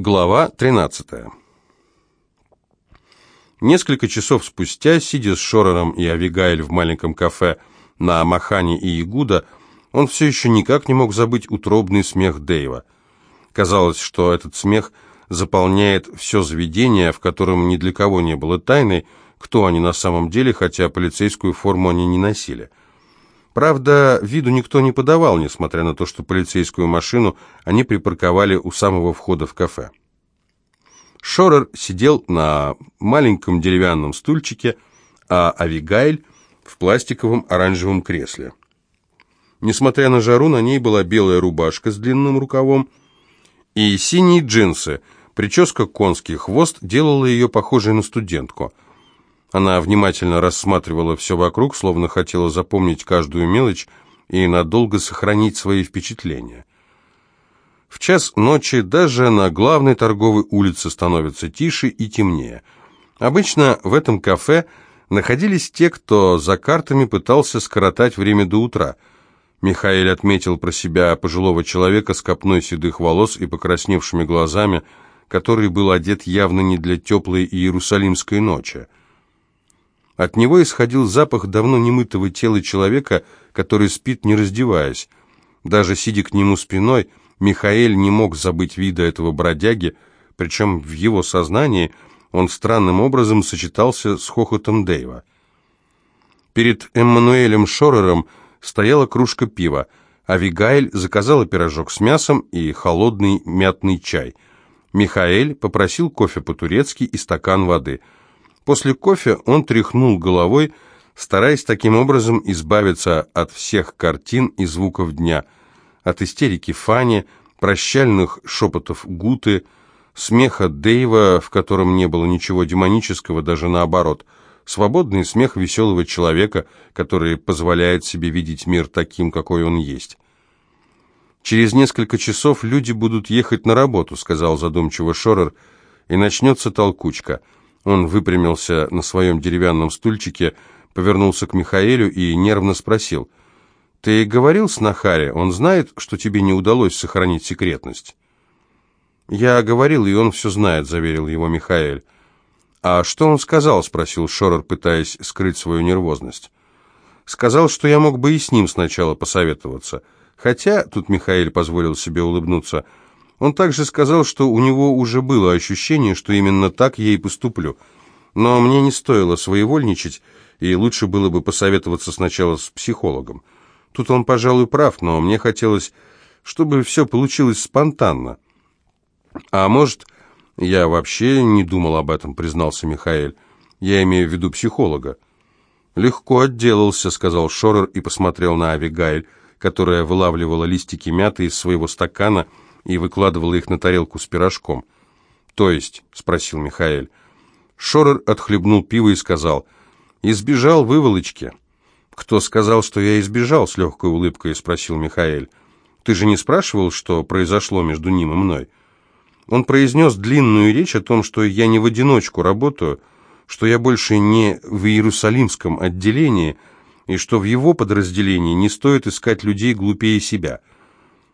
Глава 13. Несколько часов спустя, сидя с Шорером и Авигайль в маленьком кафе на Махане и Игуда, он все еще никак не мог забыть утробный смех Дэйва. Казалось, что этот смех заполняет все заведение, в котором ни для кого не было тайны, кто они на самом деле, хотя полицейскую форму они не носили. Правда, виду никто не подавал, несмотря на то, что полицейскую машину они припарковали у самого входа в кафе. Шорер сидел на маленьком деревянном стульчике, а Авигайль в пластиковом оранжевом кресле. Несмотря на жару, на ней была белая рубашка с длинным рукавом и синие джинсы. Прическа «Конский хвост» делала ее похожей на студентку – она внимательно рассматривала все вокруг, словно хотела запомнить каждую мелочь и надолго сохранить свои впечатления. В час ночи даже на главной торговой улице становится тише и темнее. Обычно в этом кафе находились те, кто за картами пытался скоротать время до утра. Михаил отметил про себя пожилого человека с копной седых волос и покрасневшими глазами, который был одет явно не для теплой иерусалимской ночи. От него исходил запах давно немытого тела человека, который спит, не раздеваясь. Даже сидя к нему спиной, Михаэль не мог забыть вида этого бродяги, причем в его сознании он странным образом сочетался с хохотом Дэйва. Перед Эммануэлем Шорером стояла кружка пива, а Вигайль заказала пирожок с мясом и холодный мятный чай. Михаэль попросил кофе по-турецки и стакан воды – После кофе он тряхнул головой, стараясь таким образом избавиться от всех картин и звуков дня, от истерики Фани, прощальных шепотов Гуты, смеха Дэйва, в котором не было ничего демонического, даже наоборот, свободный смех веселого человека, который позволяет себе видеть мир таким, какой он есть. «Через несколько часов люди будут ехать на работу», — сказал задумчиво Шорер, — «и начнется толкучка». Он выпрямился на своем деревянном стульчике, повернулся к Михаэлю и нервно спросил. «Ты говорил с Нахари? Он знает, что тебе не удалось сохранить секретность?» «Я говорил, и он все знает», — заверил его Михаэль. «А что он сказал?» — спросил Шорер, пытаясь скрыть свою нервозность. «Сказал, что я мог бы и с ним сначала посоветоваться. Хотя, тут Михаэль позволил себе улыбнуться, — он также сказал, что у него уже было ощущение, что именно так я и поступлю. Но мне не стоило своевольничать, и лучше было бы посоветоваться сначала с психологом. Тут он, пожалуй, прав, но мне хотелось, чтобы все получилось спонтанно. А может, я вообще не думал об этом, признался Михаил. Я имею в виду психолога. «Легко отделался», — сказал Шорер и посмотрел на Авигайль, которая вылавливала листики мяты из своего стакана — и выкладывала их на тарелку с пирожком. «То есть?» — спросил Михаэль. Шорер отхлебнул пиво и сказал, «Избежал выволочки». «Кто сказал, что я избежал?» — с легкой улыбкой спросил Михаэль. «Ты же не спрашивал, что произошло между ним и мной?» Он произнес длинную речь о том, что я не в одиночку работаю, что я больше не в Иерусалимском отделении, и что в его подразделении не стоит искать людей глупее себя —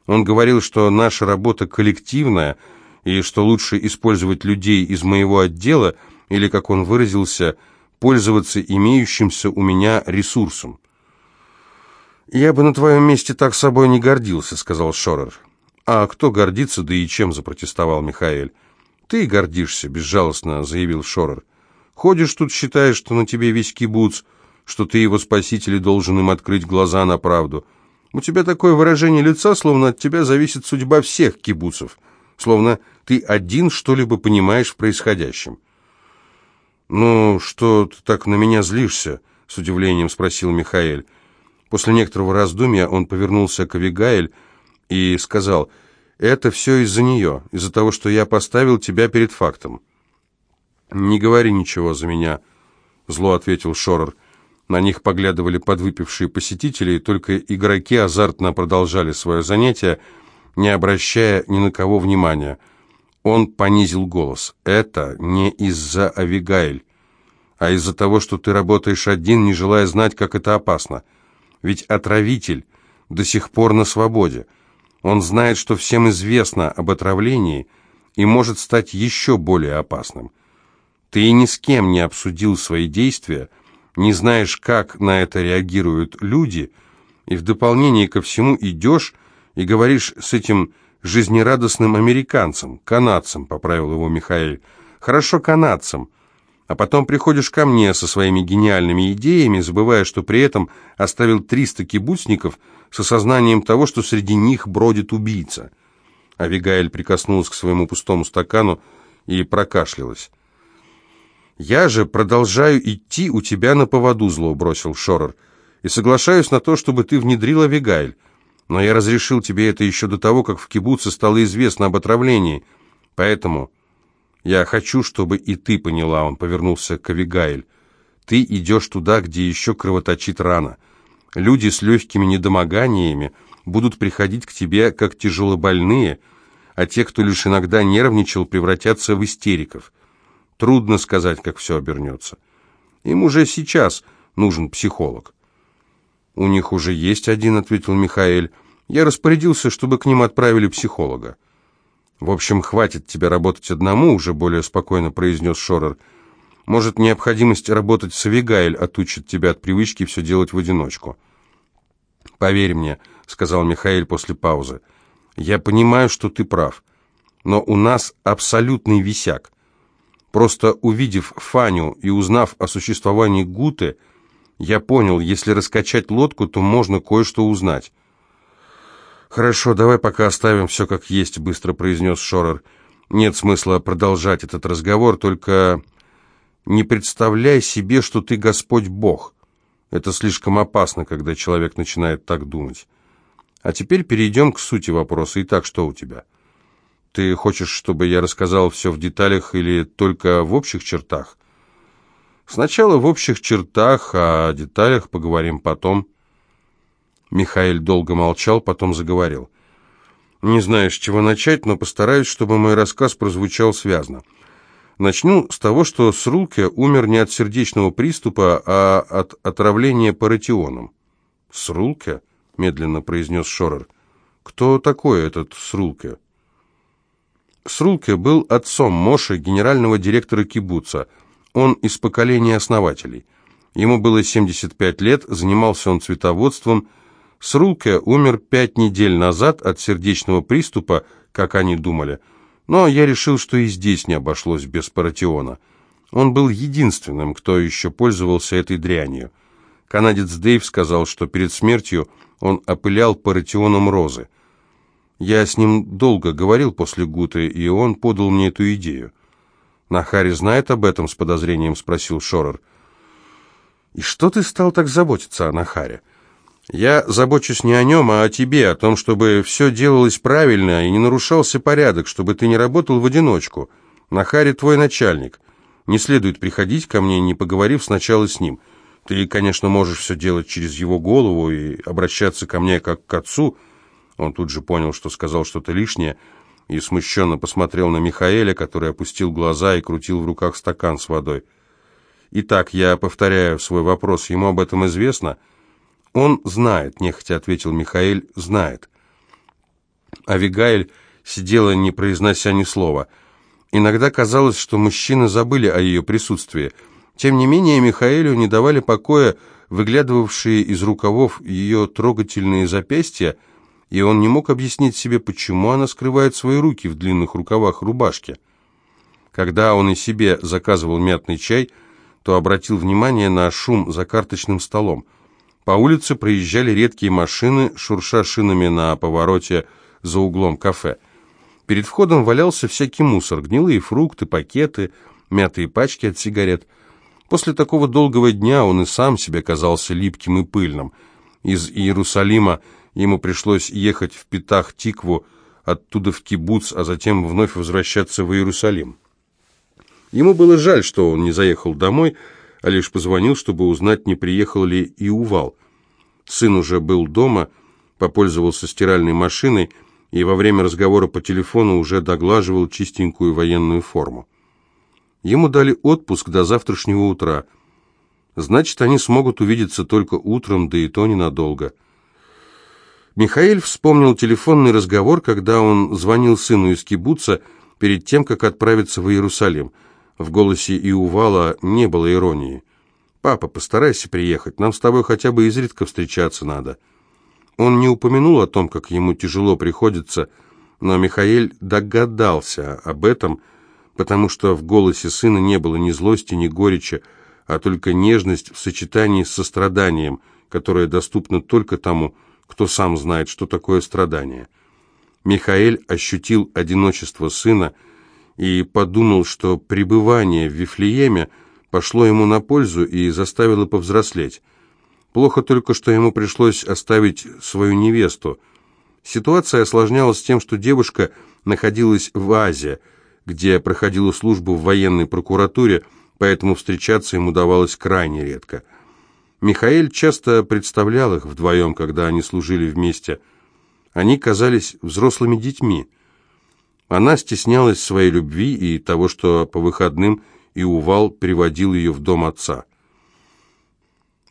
он говорил, что наша работа коллективная, и что лучше использовать людей из моего отдела, или, как он выразился, пользоваться имеющимся у меня ресурсом. «Я бы на твоем месте так собой не гордился», — сказал Шорер. «А кто гордится, да и чем?» — запротестовал Михаэль. «Ты гордишься», — безжалостно заявил Шорер. «Ходишь тут, считаешь, что на тебе весь кибуц, что ты его спаситель и должен им открыть глаза на правду. У тебя такое выражение лица, словно от тебя зависит судьба всех кибуцев, словно ты один что-либо понимаешь в происходящем. «Ну, что ты так на меня злишься?» — с удивлением спросил Михаэль. После некоторого раздумья он повернулся к Авигаэль и сказал, «Это все из-за нее, из-за того, что я поставил тебя перед фактом». «Не говори ничего за меня», — зло ответил Шорер. На них поглядывали подвыпившие посетители, и только игроки азартно продолжали свое занятие, не обращая ни на кого внимания. Он понизил голос. «Это не из-за Авигайль, а из-за того, что ты работаешь один, не желая знать, как это опасно. Ведь отравитель до сих пор на свободе. Он знает, что всем известно об отравлении, и может стать еще более опасным. Ты ни с кем не обсудил свои действия, не знаешь, как на это реагируют люди, и в дополнение ко всему идешь и говоришь с этим жизнерадостным американцем, канадцем, поправил его Михаил. Хорошо, канадцем. А потом приходишь ко мне со своими гениальными идеями, забывая, что при этом оставил 300 кибуцников с осознанием того, что среди них бродит убийца. Авигаэль прикоснулась к своему пустому стакану и прокашлялась. «Я же продолжаю идти у тебя на поводу», — зло бросил Шорер, «и соглашаюсь на то, чтобы ты внедрил Авигаэль. Но я разрешил тебе это еще до того, как в кибуце стало известно об отравлении. Поэтому я хочу, чтобы и ты поняла, — он повернулся к Авигаэль. Ты идешь туда, где еще кровоточит рана. Люди с легкими недомоганиями будут приходить к тебе как тяжелобольные, а те, кто лишь иногда нервничал, превратятся в истериков. Трудно сказать, как все обернется. Им уже сейчас нужен психолог. «У них уже есть один», — ответил Михаэль. «Я распорядился, чтобы к ним отправили психолога». «В общем, хватит тебе работать одному», — уже более спокойно произнес Шорер. «Может, необходимость работать с Авигаэль отучит тебя от привычки все делать в одиночку». «Поверь мне», — сказал Михаил после паузы, — «я понимаю, что ты прав, но у нас абсолютный висяк. Просто увидев Фаню и узнав о существовании Гуты, я понял, если раскачать лодку, то можно кое-что узнать. «Хорошо, давай пока оставим все как есть», — быстро произнес Шорер. «Нет смысла продолжать этот разговор, только не представляй себе, что ты Господь Бог. Это слишком опасно, когда человек начинает так думать. А теперь перейдем к сути вопроса. Итак, что у тебя?» Ты хочешь, чтобы я рассказал все в деталях или только в общих чертах? Сначала в общих чертах, а о деталях поговорим потом. Михаил долго молчал, потом заговорил. Не знаю, с чего начать, но постараюсь, чтобы мой рассказ прозвучал связно. Начну с того, что Срулке умер не от сердечного приступа, а от отравления паратионом. «Срулке?» — медленно произнес Шорер. «Кто такой этот Срулке?» Срулке был отцом Моши, генерального директора кибуца. Он из поколения основателей. Ему было 75 лет, занимался он цветоводством. Срулке умер пять недель назад от сердечного приступа, как они думали. Но я решил, что и здесь не обошлось без паратиона. Он был единственным, кто еще пользовался этой дрянью. Канадец Дэйв сказал, что перед смертью он опылял паратионом розы. Я с ним долго говорил после Гуты, и он подал мне эту идею. «Нахари знает об этом?» — с подозрением спросил Шорер. «И что ты стал так заботиться о Нахаре?» «Я забочусь не о нем, а о тебе, о том, чтобы все делалось правильно и не нарушался порядок, чтобы ты не работал в одиночку. Нахари твой начальник. Не следует приходить ко мне, не поговорив сначала с ним. Ты, конечно, можешь все делать через его голову и обращаться ко мне как к отцу». Он тут же понял, что сказал что-то лишнее, и смущенно посмотрел на Михаэля, который опустил глаза и крутил в руках стакан с водой. «Итак, я повторяю свой вопрос. Ему об этом известно?» «Он знает», — нехотя ответил Михаэль, — «знает». Авигаэль сидела, не произнося ни слова. Иногда казалось, что мужчины забыли о ее присутствии. Тем не менее, Михаэлю не давали покоя выглядывавшие из рукавов ее трогательные запястья, и он не мог объяснить себе, почему она скрывает свои руки в длинных рукавах рубашки. Когда он и себе заказывал мятный чай, то обратил внимание на шум за карточным столом. По улице проезжали редкие машины, шурша шинами на повороте за углом кафе. Перед входом валялся всякий мусор, гнилые фрукты, пакеты, мятые пачки от сигарет. После такого долгого дня он и сам себе казался липким и пыльным. Из Иерусалима Ему пришлось ехать в Петах-Тикву, оттуда в Кибуц, а затем вновь возвращаться в Иерусалим. Ему было жаль, что он не заехал домой, а лишь позвонил, чтобы узнать, не приехал ли и Увал. Сын уже был дома, попользовался стиральной машиной и во время разговора по телефону уже доглаживал чистенькую военную форму. Ему дали отпуск до завтрашнего утра. Значит, они смогут увидеться только утром, да и то ненадолго. Михаил вспомнил телефонный разговор, когда он звонил сыну из кибуца перед тем, как отправиться в Иерусалим. В голосе Иувала не было иронии. «Папа, постарайся приехать, нам с тобой хотя бы изредка встречаться надо». Он не упомянул о том, как ему тяжело приходится, но Михаил догадался об этом, потому что в голосе сына не было ни злости, ни горечи, а только нежность в сочетании с состраданием, которое доступно только тому, кто сам знает, что такое страдание. Михаил ощутил одиночество сына и подумал, что пребывание в Вифлееме пошло ему на пользу и заставило повзрослеть. Плохо только, что ему пришлось оставить свою невесту. Ситуация осложнялась тем, что девушка находилась в Азии, где проходила службу в военной прокуратуре, поэтому встречаться ему давалось крайне редко. Михаил часто представлял их вдвоем, когда они служили вместе. Они казались взрослыми детьми. Она стеснялась своей любви и того, что по выходным Иувал приводил ее в дом отца.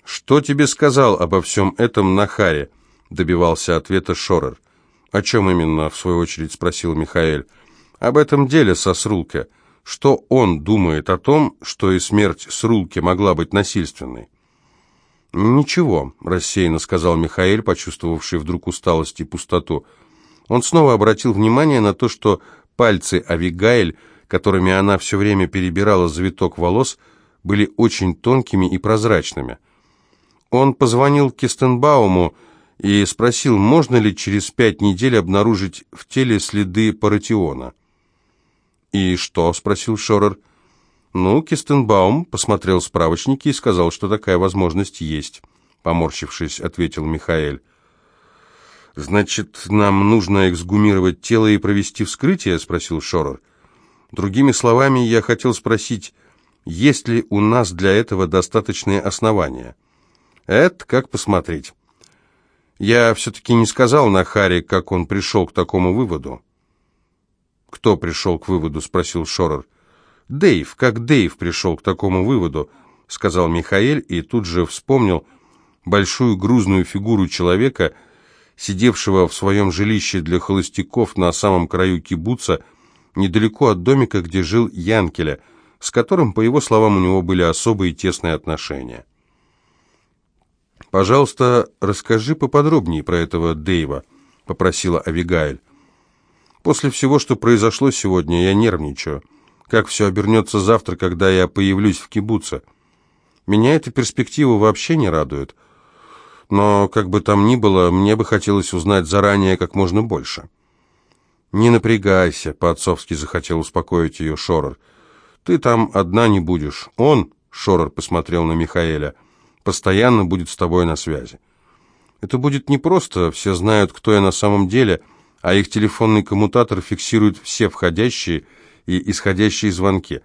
«Что тебе сказал обо всем этом Нахаре?» — добивался ответа Шорер. «О чем именно?» — в свою очередь спросил Михаэль. «Об этом деле со Срулке. Что он думает о том, что и смерть Срулке могла быть насильственной?» «Ничего», — рассеянно сказал Михаэль, почувствовавший вдруг усталость и пустоту. Он снова обратил внимание на то, что пальцы Авигаэль, которыми она все время перебирала завиток волос, были очень тонкими и прозрачными. Он позвонил Кистенбауму и спросил, можно ли через пять недель обнаружить в теле следы паратиона. «И что?» — спросил Шорер. «Ну, Кистенбаум посмотрел справочники и сказал, что такая возможность есть», — поморщившись, ответил Михаэль. «Значит, нам нужно эксгумировать тело и провести вскрытие?» — спросил Шорер. «Другими словами, я хотел спросить, есть ли у нас для этого достаточные основания?» Это как посмотреть. Я все-таки не сказал Нахаре, как он пришел к такому выводу. «Кто пришел к выводу?» — спросил Шорер. «Дэйв, как Дэйв пришел к такому выводу?» — сказал Михаэль и тут же вспомнил большую грузную фигуру человека, сидевшего в своем жилище для холостяков на самом краю кибуца, недалеко от домика, где жил Янкеля, с которым, по его словам, у него были особые тесные отношения. «Пожалуйста, расскажи поподробнее про этого Дэйва», — попросила Авигаэль. «После всего, что произошло сегодня, я нервничаю. Как все обернется завтра, когда я появлюсь в кибуце? Меня эта перспектива вообще не радует. Но, как бы там ни было, мне бы хотелось узнать заранее как можно больше». «Не напрягайся», — по-отцовски захотел успокоить ее Шорор. «Ты там одна не будешь. Он...» — Шорор посмотрел на Михаэля — постоянно будет с тобой на связи. Это будет непросто, все знают, кто я на самом деле, а их телефонный коммутатор фиксирует все входящие и исходящие звонки.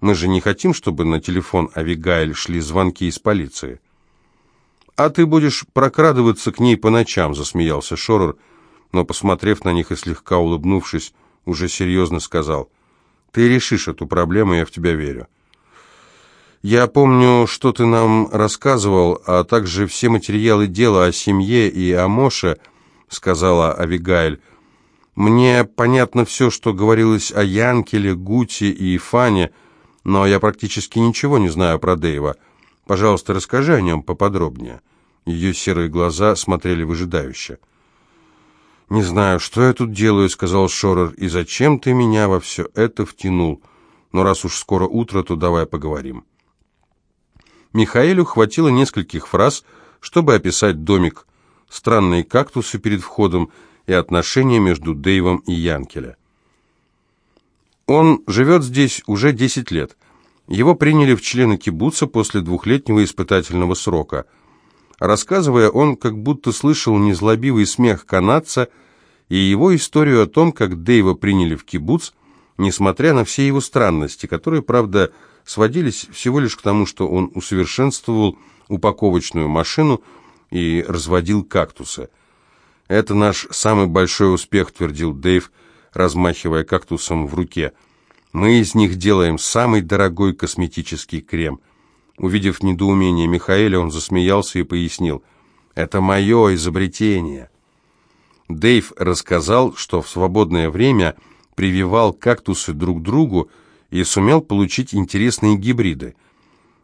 Мы же не хотим, чтобы на телефон Авигаэль шли звонки из полиции. «А ты будешь прокрадываться к ней по ночам», — засмеялся Шорор, но, посмотрев на них и слегка улыбнувшись, уже серьезно сказал, «Ты решишь эту проблему, я в тебя верю». Я помню, что ты нам рассказывал, а также все материалы дела о семье и о Моше, сказала Авигаэль. Мне понятно все, что говорилось о Янкеле, Гуте и Фане, но я практически ничего не знаю про Дэйва. Пожалуйста, расскажи о нем поподробнее. Ее серые глаза смотрели выжидающе. «Не знаю, что я тут делаю», — сказал Шорер, — «и зачем ты меня во все это втянул? Но раз уж скоро утро, то давай поговорим». Михаэлю хватило нескольких фраз, чтобы описать домик, странные кактусы перед входом и отношения между Дэйвом и Янкеля. Он живет здесь уже 10 лет. Его приняли в члены кибуца после двухлетнего испытательного срока. Рассказывая, он как будто слышал незлобивый смех канадца и его историю о том, как Дэйва приняли в кибуц, несмотря на все его странности, которые, правда, сводились всего лишь к тому, что он усовершенствовал упаковочную машину и разводил кактусы. «Это наш самый большой успех», — твердил Дэйв, размахивая кактусом в руке. «Мы из них делаем самый дорогой косметический крем». Увидев недоумение Михаэля, он засмеялся и пояснил. «Это мое изобретение». Дэйв рассказал, что в свободное время прививал кактусы друг другу и сумел получить интересные гибриды.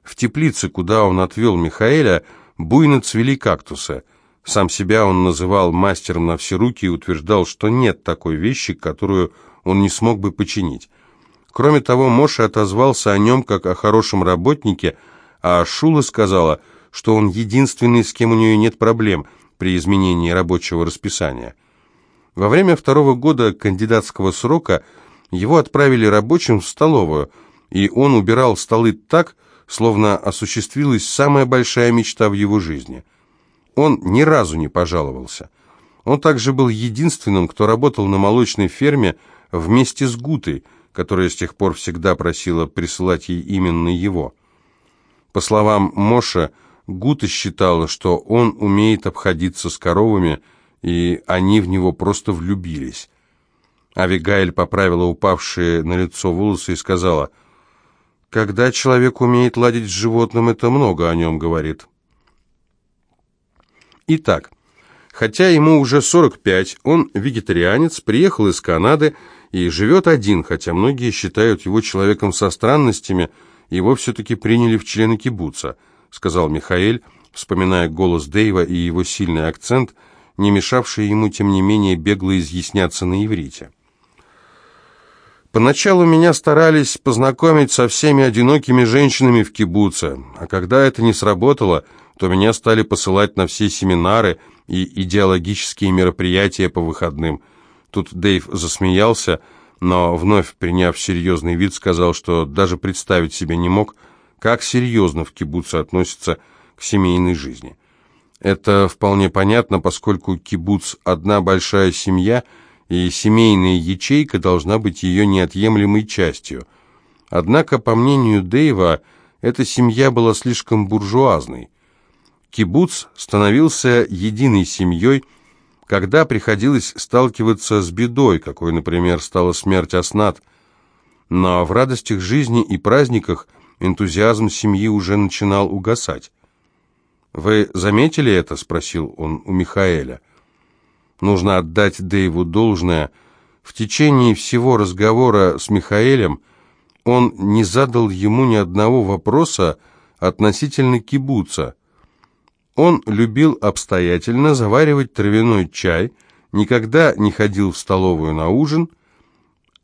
В теплице, куда он отвел Михаэля, буйно цвели кактусы. Сам себя он называл мастером на все руки и утверждал, что нет такой вещи, которую он не смог бы починить. Кроме того, Моша отозвался о нем как о хорошем работнике, а Шула сказала, что он единственный, с кем у нее нет проблем при изменении рабочего расписания. Во время второго года кандидатского срока его отправили рабочим в столовую, и он убирал столы так, словно осуществилась самая большая мечта в его жизни. Он ни разу не пожаловался. Он также был единственным, кто работал на молочной ферме вместе с Гутой, которая с тех пор всегда просила присылать ей именно его. По словам Моша, Гута считала, что он умеет обходиться с коровами, и они в него просто влюбились. Авигаэль поправила упавшие на лицо волосы и сказала, «Когда человек умеет ладить с животным, это много о нем говорит». Итак, хотя ему уже 45, он вегетарианец, приехал из Канады и живет один, хотя многие считают его человеком со странностями, его все-таки приняли в члены кибуца, сказал Михаэль, вспоминая голос Дэйва и его сильный акцент – не мешавшие ему, тем не менее, бегло изъясняться на иврите. Поначалу меня старались познакомить со всеми одинокими женщинами в кибуце, а когда это не сработало, то меня стали посылать на все семинары и идеологические мероприятия по выходным. Тут Дэйв засмеялся, но, вновь приняв серьезный вид, сказал, что даже представить себе не мог, как серьезно в кибуце относятся к семейной жизни. Это вполне понятно, поскольку кибуц – одна большая семья, и семейная ячейка должна быть ее неотъемлемой частью. Однако, по мнению Дэйва, эта семья была слишком буржуазной. Кибуц становился единой семьей, когда приходилось сталкиваться с бедой, какой, например, стала смерть Аснат. Но в радостях жизни и праздниках энтузиазм семьи уже начинал угасать. «Вы заметили это?» — спросил он у Михаэля. Нужно отдать Дэйву должное. В течение всего разговора с Михаэлем он не задал ему ни одного вопроса относительно кибуца. Он любил обстоятельно заваривать травяной чай, никогда не ходил в столовую на ужин,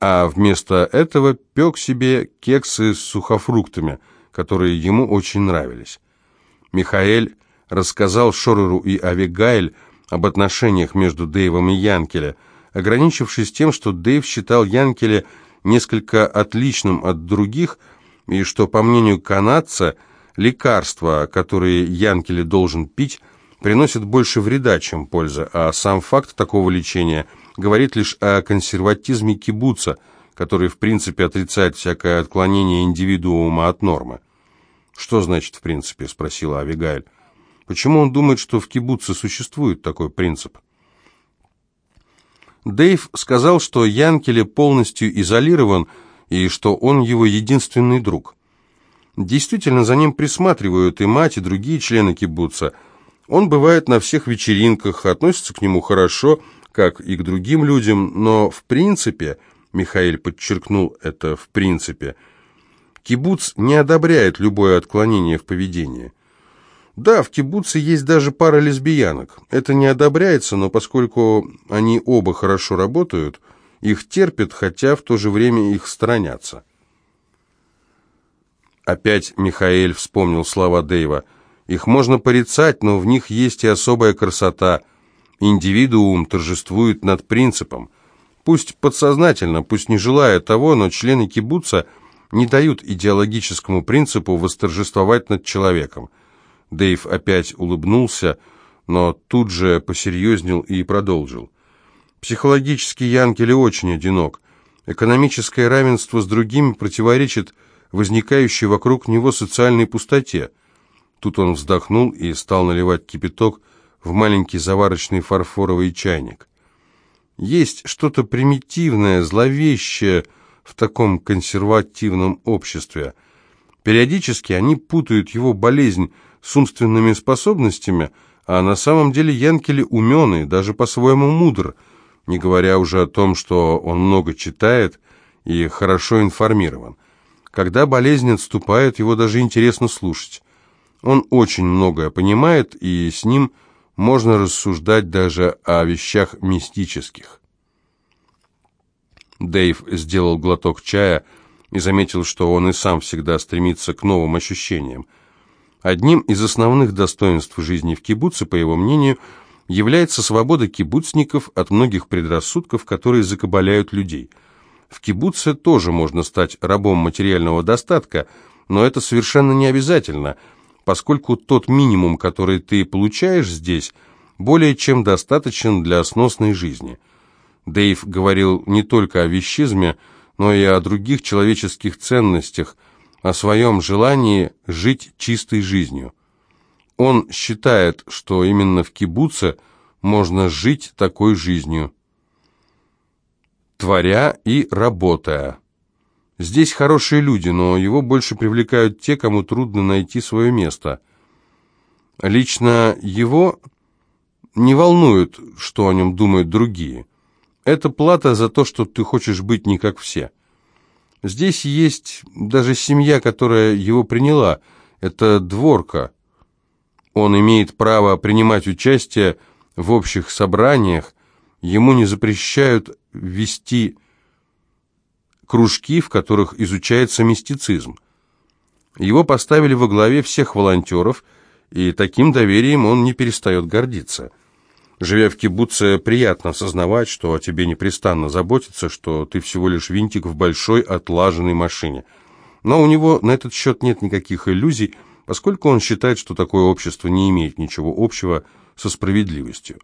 а вместо этого пек себе кексы с сухофруктами, которые ему очень нравились. Михаэль рассказал Шореру и Авигайль об отношениях между Дэйвом и Янкеле, ограничившись тем, что Дэйв считал Янкеля несколько отличным от других, и что, по мнению канадца, лекарства, которые Янкеле должен пить, приносят больше вреда, чем пользы, а сам факт такого лечения говорит лишь о консерватизме кибуца, который в принципе отрицает всякое отклонение индивидуума от нормы. «Что значит «в принципе»?» – спросила Авигайль. Почему он думает, что в кибуце существует такой принцип? Дэйв сказал, что Янкеле полностью изолирован и что он его единственный друг. Действительно, за ним присматривают и мать, и другие члены кибуца. Он бывает на всех вечеринках, относится к нему хорошо, как и к другим людям, но в принципе, Михаил подчеркнул это в принципе, кибуц не одобряет любое отклонение в поведении. Да, в кибуце есть даже пара лесбиянок. Это не одобряется, но поскольку они оба хорошо работают, их терпят, хотя в то же время их сторонятся. Опять Михаэль вспомнил слова Дэйва. Их можно порицать, но в них есть и особая красота. Индивидуум торжествует над принципом. Пусть подсознательно, пусть не желая того, но члены кибуца не дают идеологическому принципу восторжествовать над человеком. Дэйв опять улыбнулся, но тут же посерьезнел и продолжил. Психологически Янкеле очень одинок. Экономическое равенство с другими противоречит возникающей вокруг него социальной пустоте. Тут он вздохнул и стал наливать кипяток в маленький заварочный фарфоровый чайник. Есть что-то примитивное, зловещее в таком консервативном обществе. Периодически они путают его болезнь с умственными способностями, а на самом деле Янкели умен и даже по-своему мудр. не говоря уже о том, что он много читает и хорошо информирован. Когда болезнь отступает, его даже интересно слушать. Он очень многое понимает, и с ним можно рассуждать даже о вещах мистических. Дэйв сделал глоток чая и заметил, что он и сам всегда стремится к новым ощущениям. Одним из основных достоинств жизни в кибуце, по его мнению, является свобода кибуцников от многих предрассудков, которые закабаляют людей. В кибуце тоже можно стать рабом материального достатка, но это совершенно не обязательно, поскольку тот минимум, который ты получаешь здесь, более чем достаточен для сносной жизни. Дэйв говорил не только о вещизме, но и о других человеческих ценностях, о своем желании жить чистой жизнью. Он считает, что именно в кибуце можно жить такой жизнью, творя и работая. Здесь хорошие люди, но его больше привлекают те, кому трудно найти свое место. Лично его не волнует, что о нем думают другие. Это плата за то, что ты хочешь быть не как все. Здесь есть даже семья, которая его приняла. Это дворка. Он имеет право принимать участие в общих собраниях, ему не запрещают вести кружки, в которых изучается мистицизм. Его поставили во главе всех волонтеров, и таким доверием он не перестает гордиться. Живя в кибуце, приятно осознавать, что о тебе непрестанно заботятся, что ты всего лишь винтик в большой отлаженной машине. Но у него на этот счет нет никаких иллюзий, поскольку он считает, что такое общество не имеет ничего общего со справедливостью.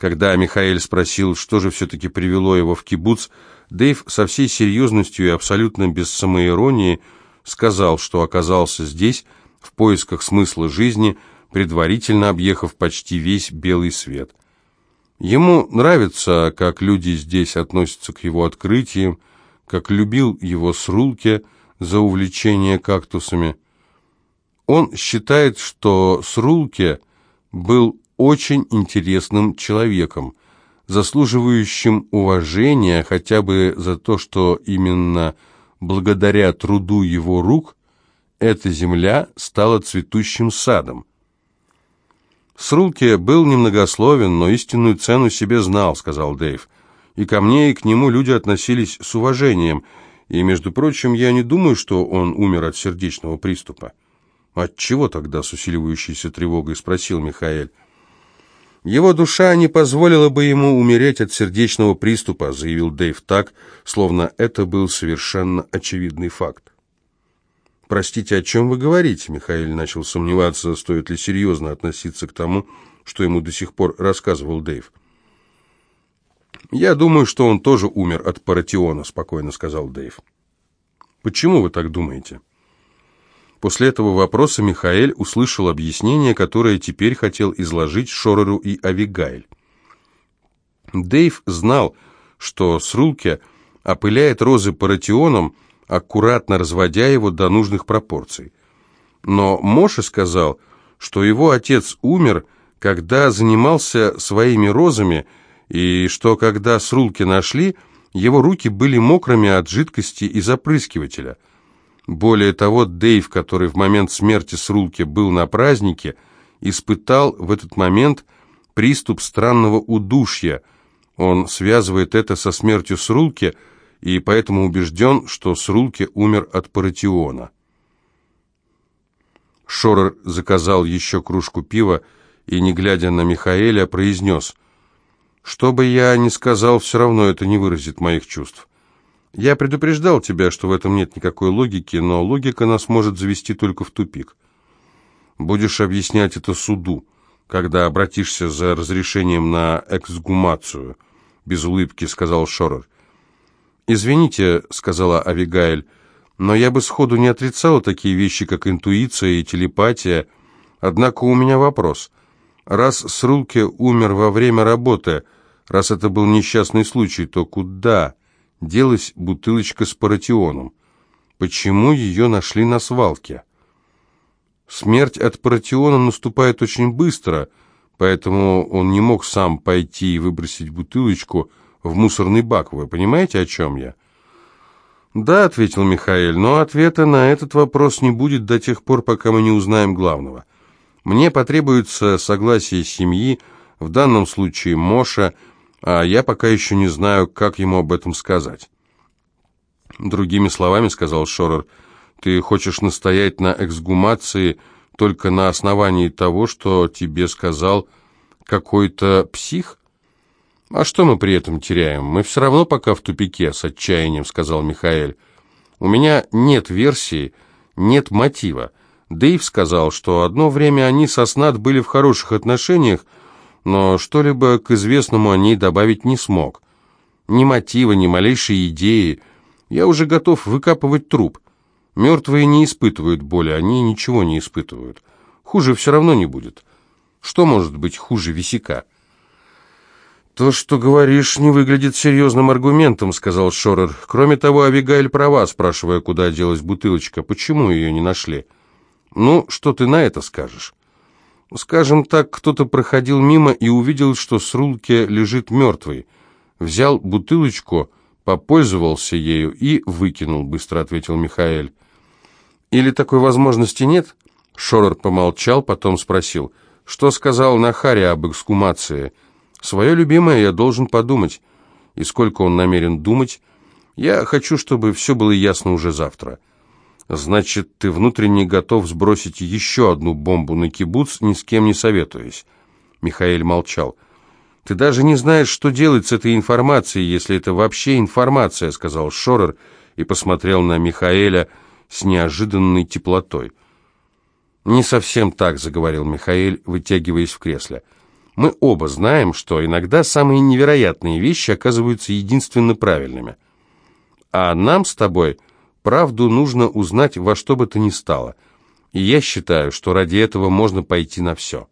Когда Михаил спросил, что же все-таки привело его в кибуц, Дэйв со всей серьезностью и абсолютно без самоиронии сказал, что оказался здесь в поисках смысла жизни, предварительно объехав почти весь белый свет. Ему нравится, как люди здесь относятся к его открытиям, как любил его Срулке за увлечение кактусами – он считает, что Срулке был очень интересным человеком, заслуживающим уважения хотя бы за то, что именно благодаря труду его рук эта земля стала цветущим садом. Срулке был немногословен, но истинную цену себе знал, сказал Дэйв. И ко мне, и к нему люди относились с уважением. И, между прочим, я не думаю, что он умер от сердечного приступа. «От чего тогда?» — с усиливающейся тревогой спросил Михаил. «Его душа не позволила бы ему умереть от сердечного приступа», — заявил Дэйв так, словно это был совершенно очевидный факт. «Простите, о чем вы говорите?» Михаил начал сомневаться, стоит ли серьезно относиться к тому, что ему до сих пор рассказывал Дэйв. «Я думаю, что он тоже умер от паратиона», — спокойно сказал Дэйв. «Почему вы так думаете?» После этого вопроса Михаэль услышал объяснение, которое теперь хотел изложить Шореру и Авигайль. Дэйв знал, что Срулке опыляет розы паратионом, аккуратно разводя его до нужных пропорций. Но Моше сказал, что его отец умер, когда занимался своими розами, и что когда Срулке нашли, его руки были мокрыми от жидкости из опрыскивателя – более того, Дэйв, который в момент смерти Срулки был на празднике, испытал в этот момент приступ странного удушья. Он связывает это со смертью Срулки и поэтому убежден, что Срулки умер от паратиона. Шорер заказал еще кружку пива и, не глядя на Михаэля, произнес, «Что бы я ни сказал, все равно это не выразит моих чувств. Я предупреждал тебя, что в этом нет никакой логики, но логика нас может завести только в тупик. Будешь объяснять это суду, когда обратишься за разрешением на эксгумацию, без улыбки сказал Шорер. «Извините», — сказала Авигаэль, — «но я бы сходу не отрицала такие вещи, как интуиция и телепатия. Однако у меня вопрос. Раз Срулке умер во время работы, раз это был несчастный случай, то куда?» Делась бутылочка с паратионом. Почему ее нашли на свалке? Смерть от паратиона наступает очень быстро, поэтому он не мог сам пойти и выбросить бутылочку в мусорный бак. Вы понимаете, о чем я?» «Да», — ответил Михаил, — «но ответа на этот вопрос не будет до тех пор, пока мы не узнаем главного. Мне потребуется согласие семьи, в данном случае Моша, а я пока еще не знаю, как ему об этом сказать». «Другими словами», — сказал Шорер, — «ты хочешь настоять на эксгумации только на основании того, что тебе сказал какой-то псих?» «А что мы при этом теряем? Мы все равно пока в тупике», — с отчаянием сказал Михаэль. «У меня нет версии, нет мотива. Дэйв сказал, что одно время они со Снат были в хороших отношениях, но что-либо к известному о ней добавить не смог. Ни мотива, ни малейшей идеи. Я уже готов выкапывать труп. Мертвые не испытывают боли, они ничего не испытывают. Хуже все равно не будет. Что может быть хуже висяка?» «То, что говоришь, не выглядит серьезным аргументом», — сказал Шорер. «Кроме того, Авигаэль права, спрашивая, куда делась бутылочка. Почему ее не нашли?» «Ну, что ты на это скажешь?» «Скажем так, кто-то проходил мимо и увидел, что с рулки лежит мертвый. Взял бутылочку, попользовался ею и выкинул», — быстро ответил Михаэль. «Или такой возможности нет?» Шорер помолчал, потом спросил. «Что сказал Нахари об эксгумации?» Свое любимое я должен подумать. И сколько он намерен думать? Я хочу, чтобы все было ясно уже завтра. Значит, ты внутренне готов сбросить еще одну бомбу на кибуц, ни с кем не советуясь. Михаил молчал. «Ты даже не знаешь, что делать с этой информацией, если это вообще информация», — сказал Шорер и посмотрел на Михаэля с неожиданной теплотой. «Не совсем так», — заговорил Михаил, вытягиваясь в кресле. Мы оба знаем, что иногда самые невероятные вещи оказываются единственно правильными. А нам с тобой правду нужно узнать во что бы то ни стало. И я считаю, что ради этого можно пойти на все.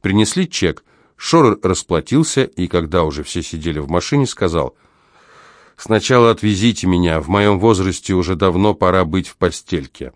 Принесли чек. Шорер расплатился, и когда уже все сидели в машине, сказал, «Сначала отвезите меня, в моем возрасте уже давно пора быть в постельке».